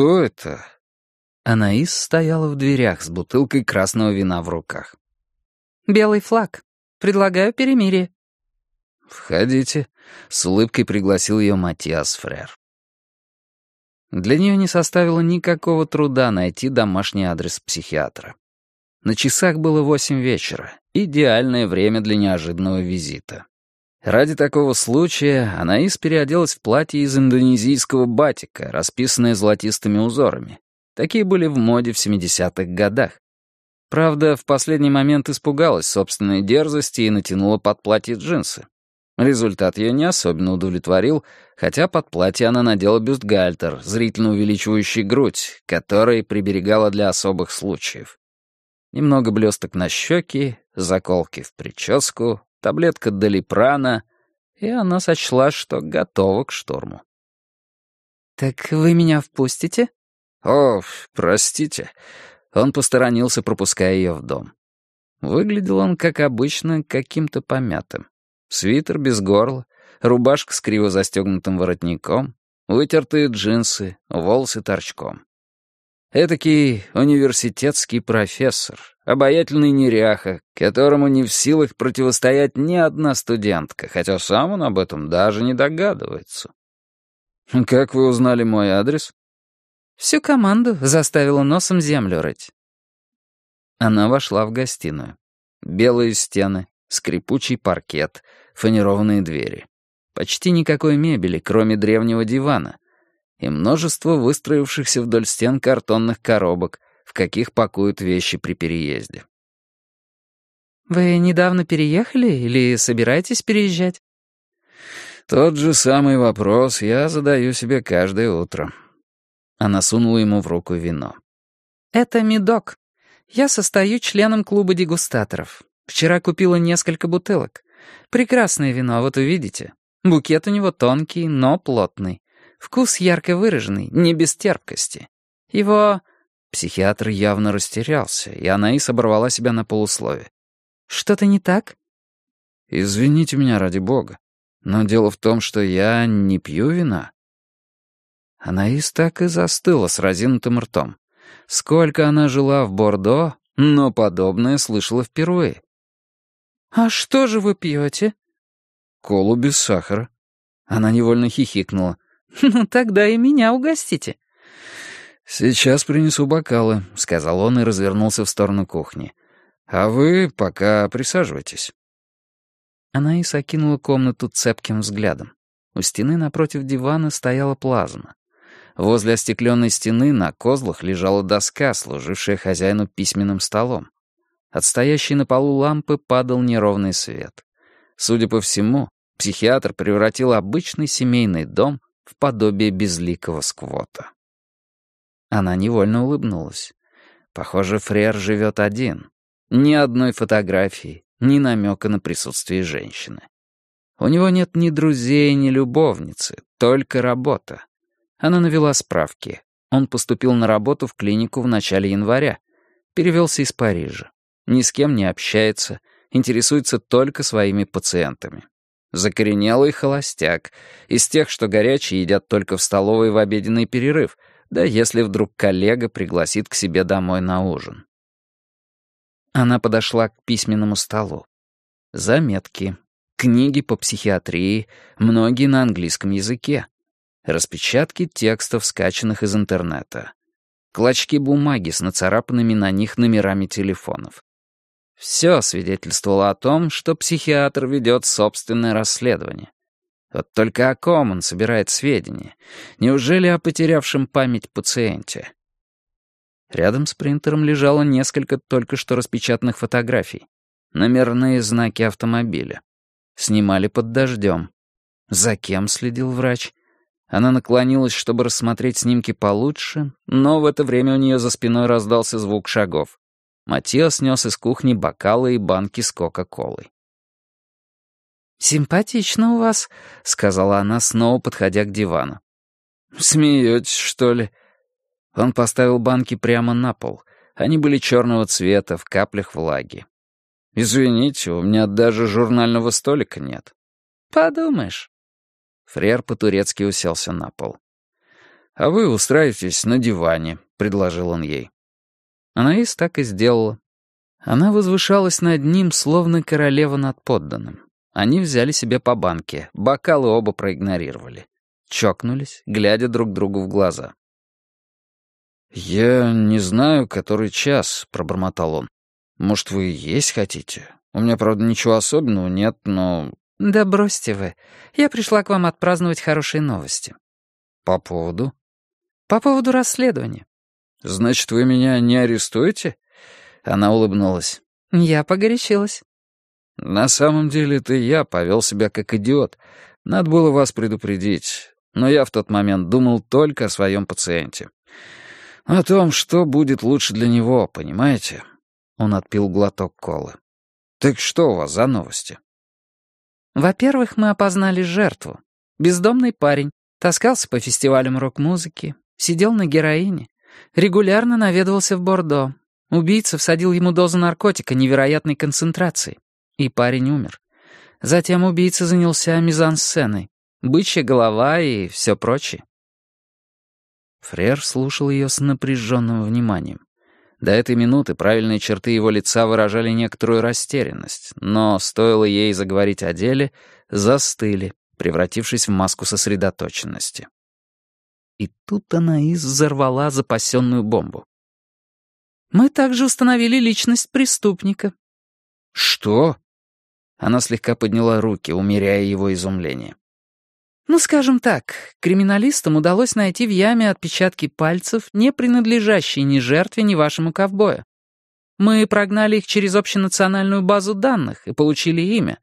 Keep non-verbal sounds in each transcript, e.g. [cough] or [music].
«Что это?» Анаис стояла в дверях с бутылкой красного вина в руках. «Белый флаг. Предлагаю перемирие». «Входите», — с улыбкой пригласил ее Матиас Фрер. Для нее не составило никакого труда найти домашний адрес психиатра. На часах было восемь вечера, идеальное время для неожиданного визита. Ради такого случая Анаис переоделась в платье из индонезийского батика, расписанное золотистыми узорами. Такие были в моде в 70-х годах. Правда, в последний момент испугалась собственной дерзости и натянула под платье джинсы. Результат ее не особенно удовлетворил, хотя под платье она надела бюстгальтер, зрительно увеличивающий грудь, который приберегала для особых случаев. Немного блесток на щеки, заколки в прическу, таблетка долипрана, и она сочла, что готова к шторму. «Так вы меня впустите?» «О, простите». Он посторонился, пропуская ее в дом. Выглядел он, как обычно, каким-то помятым. Свитер без горла, рубашка с криво застегнутым воротником, вытертые джинсы, волосы торчком. Этакий университетский профессор, обаятельный неряха, которому не в силах противостоять ни одна студентка, хотя сам он об этом даже не догадывается. «Как вы узнали мой адрес?» «Всю команду заставила носом землю рыть». Она вошла в гостиную. Белые стены, скрипучий паркет, фанерованные двери. Почти никакой мебели, кроме древнего дивана, и множество выстроившихся вдоль стен картонных коробок, в каких пакуют вещи при переезде. «Вы недавно переехали или собираетесь переезжать?» «Тот же самый вопрос я задаю себе каждое утро». Она сунула ему в руку вино. «Это медок. Я состою членом клуба дегустаторов. Вчера купила несколько бутылок. Прекрасное вино, вот увидите. Букет у него тонкий, но плотный. Вкус ярко выраженный, не без терпкости. Его...» Психиатр явно растерялся, и Анаис оборвала себя на полуслове. «Что-то не так?» «Извините меня ради бога, но дело в том, что я не пью вина». Анаис так и застыла с разинутым ртом. Сколько она жила в Бордо, но подобное слышала впервые. «А что же вы пьете?» «Колу без сахара». Она невольно хихикнула. [laughs] «Ну, тогда и меня угостите». «Сейчас принесу бокалы», — сказал он и развернулся в сторону кухни. «А вы пока присаживайтесь». Она и сокинула комнату цепким взглядом. У стены напротив дивана стояла плазма. Возле остекленной стены на козлах лежала доска, служившая хозяину письменным столом. От стоящей на полу лампы падал неровный свет. Судя по всему, психиатр превратил обычный семейный дом в подобие безликого сквота. Она невольно улыбнулась. Похоже, Фрер живет один. Ни одной фотографии, ни намека на присутствие женщины. У него нет ни друзей, ни любовницы, только работа. Она навела справки. Он поступил на работу в клинику в начале января. Перевелся из Парижа ни с кем не общается, интересуется только своими пациентами. Закоренелый холостяк, из тех, что горячие едят только в столовой в обеденный перерыв, да если вдруг коллега пригласит к себе домой на ужин. Она подошла к письменному столу. Заметки, книги по психиатрии, многие на английском языке, распечатки текстов, скачанных из интернета, клочки бумаги с нацарапанными на них номерами телефонов, все свидетельствовало о том, что психиатр ведет собственное расследование. Вот только о ком он собирает сведения? Неужели о потерявшем память пациенте? Рядом с принтером лежало несколько только что распечатанных фотографий. Номерные знаки автомобиля. Снимали под дождем. За кем следил врач? Она наклонилась, чтобы рассмотреть снимки получше, но в это время у нее за спиной раздался звук шагов. Матиас нес из кухни бокалы и банки с Кока-Колой. «Симпатично у вас», — сказала она, снова подходя к дивану. «Смеетесь, что ли?» Он поставил банки прямо на пол. Они были черного цвета, в каплях влаги. «Извините, у меня даже журнального столика нет». «Подумаешь». Фрер по-турецки уселся на пол. «А вы устраивайтесь на диване», — предложил он ей. Анаис так и сделала. Она возвышалась над ним, словно королева над подданным. Они взяли себе по банке, бокалы оба проигнорировали. Чокнулись, глядя друг другу в глаза. «Я не знаю, который час», — пробормотал он. «Может, вы есть хотите? У меня, правда, ничего особенного нет, но...» «Да бросьте вы. Я пришла к вам отпраздновать хорошие новости». «По поводу?» «По поводу расследования». «Значит, вы меня не арестуете?» Она улыбнулась. «Я погорячилась». «На самом деле это я повел себя как идиот. Надо было вас предупредить. Но я в тот момент думал только о своем пациенте. О том, что будет лучше для него, понимаете?» Он отпил глоток колы. «Так что у вас за новости?» «Во-первых, мы опознали жертву. Бездомный парень. Таскался по фестивалям рок-музыки. Сидел на героине. Регулярно наведывался в Бордо. Убийца всадил ему дозу наркотика невероятной концентрации. И парень умер. Затем убийца занялся мизансценой. Бычья голова и все прочее. Фрер слушал ее с напряженным вниманием. До этой минуты правильные черты его лица выражали некоторую растерянность, но стоило ей заговорить о деле, застыли, превратившись в маску сосредоточенности. И тут она и взорвала запасенную бомбу. Мы также установили личность преступника». «Что?» Она слегка подняла руки, умеряя его изумление. «Ну, скажем так, криминалистам удалось найти в яме отпечатки пальцев, не принадлежащие ни жертве, ни вашему ковбою. Мы прогнали их через общенациональную базу данных и получили имя.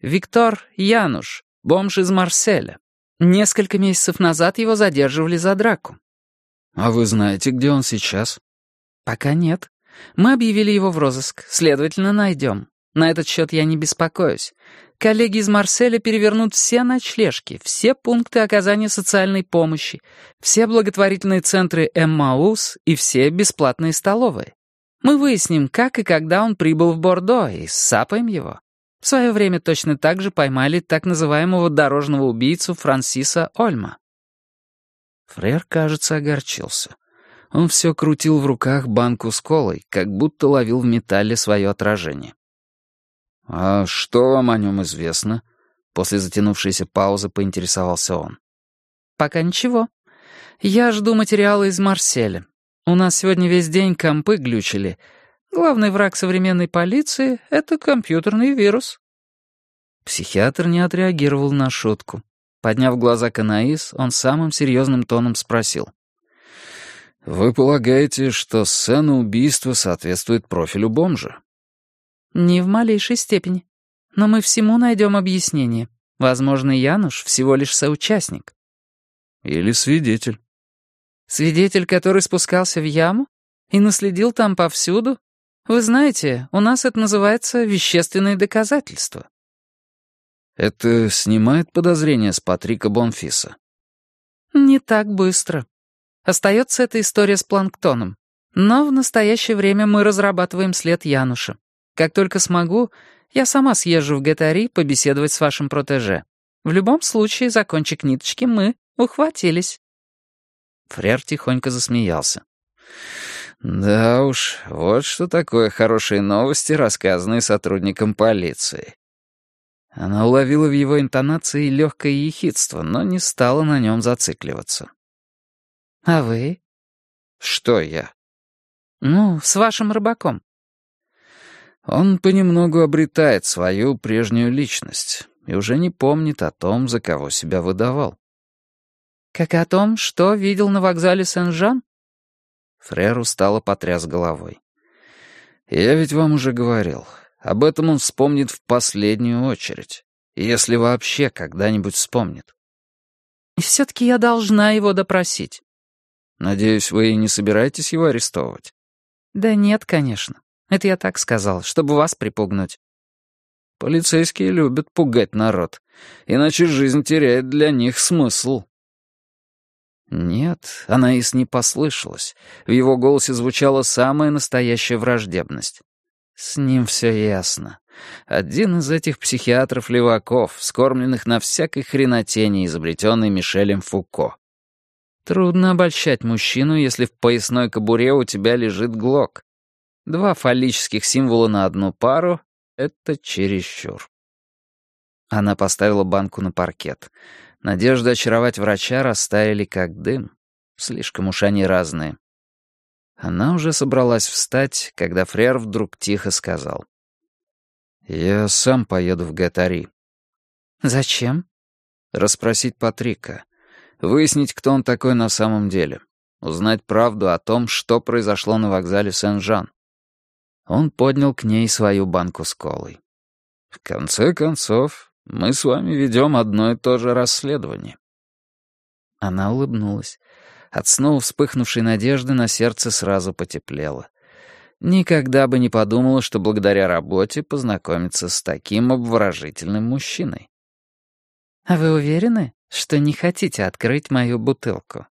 Виктор Януш, бомж из Марселя. Несколько месяцев назад его задерживали за драку». «А вы знаете, где он сейчас?» «Пока нет. Мы объявили его в розыск, следовательно, найдем. На этот счет я не беспокоюсь. Коллеги из Марселя перевернут все ночлежки, все пункты оказания социальной помощи, все благотворительные центры Эммаус и все бесплатные столовые. Мы выясним, как и когда он прибыл в Бордо, и сапаем его. В свое время точно так же поймали так называемого дорожного убийцу Франсиса Ольма». Фрер, кажется, огорчился. Он все крутил в руках банку с колой, как будто ловил в металле свое отражение. «А что вам о нем известно?» После затянувшейся паузы поинтересовался он. «Пока ничего. Я жду материала из Марселя. У нас сегодня весь день компы глючили. Главный враг современной полиции — это компьютерный вирус». Психиатр не отреагировал на шутку. Подняв глаза к Анаис, он самым серьезным тоном спросил. «Вы полагаете, что сцена убийства соответствует профилю бомжа?» «Не в малейшей степени. Но мы всему найдем объяснение. Возможно, Януш всего лишь соучастник». «Или свидетель». «Свидетель, который спускался в яму и наследил там повсюду? Вы знаете, у нас это называется вещественные доказательства». «Это снимает подозрения с Патрика Бонфиса?» «Не так быстро. Остается эта история с планктоном. Но в настоящее время мы разрабатываем след Януша. Как только смогу, я сама съезжу в Гетари побеседовать с вашим протеже. В любом случае, за кончик ниточки мы ухватились». Фрер тихонько засмеялся. «Да уж, вот что такое хорошие новости, рассказанные сотрудникам полиции». Она уловила в его интонации легкое ехидство, но не стала на нем зацикливаться. «А вы?» «Что я?» «Ну, с вашим рыбаком». Он понемногу обретает свою прежнюю личность и уже не помнит о том, за кого себя выдавал. «Как о том, что видел на вокзале Сен-Жан?» Фрер устало потряс головой. «Я ведь вам уже говорил. Об этом он вспомнит в последнюю очередь. Если вообще когда-нибудь вспомнит». «И все-таки я должна его допросить». Надеюсь, вы не собираетесь его арестовывать? Да нет, конечно. Это я так сказал, чтобы вас припугнуть. Полицейские любят пугать народ, иначе жизнь теряет для них смысл. Нет, Анаис не послышалась. В его голосе звучала самая настоящая враждебность. С ним все ясно. Один из этих психиатров-леваков, скормленных на всякой хренотени, изобретенной Мишелем Фуко. Трудно обольщать мужчину, если в поясной кобуре у тебя лежит глок. Два фаллических символа на одну пару — это чересчур. Она поставила банку на паркет. Надежды очаровать врача растаяли как дым. Слишком уж они разные. Она уже собралась встать, когда Фрер вдруг тихо сказал. «Я сам поеду в Гатари». «Зачем?» «Расспросить Патрика. Выяснить, кто он такой на самом деле. Узнать правду о том, что произошло на вокзале Сен-Жан». Он поднял к ней свою банку с колой. «В конце концов, мы с вами ведем одно и то же расследование». Она улыбнулась. От снова вспыхнувшей надежды на сердце сразу потеплело. Никогда бы не подумала, что благодаря работе познакомиться с таким обворожительным мужчиной. «А вы уверены, что не хотите открыть мою бутылку?»